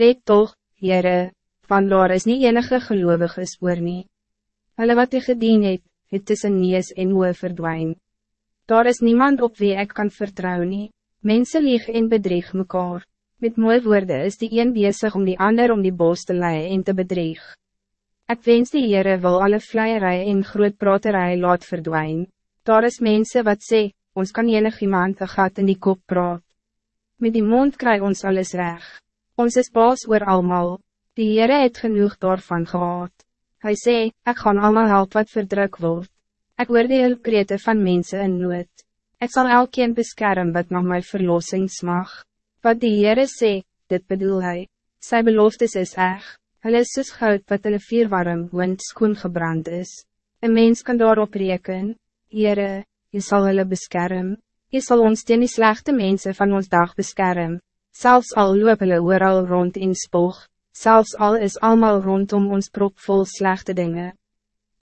Red toch, Heere, want daar is niet enige geloviges oor nie. Hulle wat jy gedien het, het tussen nees en oe verdwijn. Daar is niemand op wie ik kan vertrouwen. nie. Mense lieg en bedrieg mekaar. Met mooie woorden is die een bezig om die ander om die bos te leiden en te bedrieg. Ik wens die Heere wil alle vleierij en groot praterij laat verdwijnen. Daar is mensen wat sê, ons kan enig iemand een gat in die kop praat. Met die mond kry ons alles reg. Ons is baas oor almal. Die Heere het genoeg daarvan gehad. Hij sê, ik gaan allemaal help wat verdruk word. Ik oordeel krete van mensen in nood. Ik zal elkeen beschermen wat nog mijn verlossing smag. Wat die Heere sê, dit bedoel hij. Sy beloftes is echt. Hulle is soos goud wat hulle vierwarm wind skoon gebrand is. Een mens kan daarop reken, Heere, je zal hulle beschermen. Je zal ons teen die slechte mensen van ons dag beschermen. Zelfs al loop hulle ooral rond in spoog, zelfs al is allemaal rondom ons prop vol slechte dingen.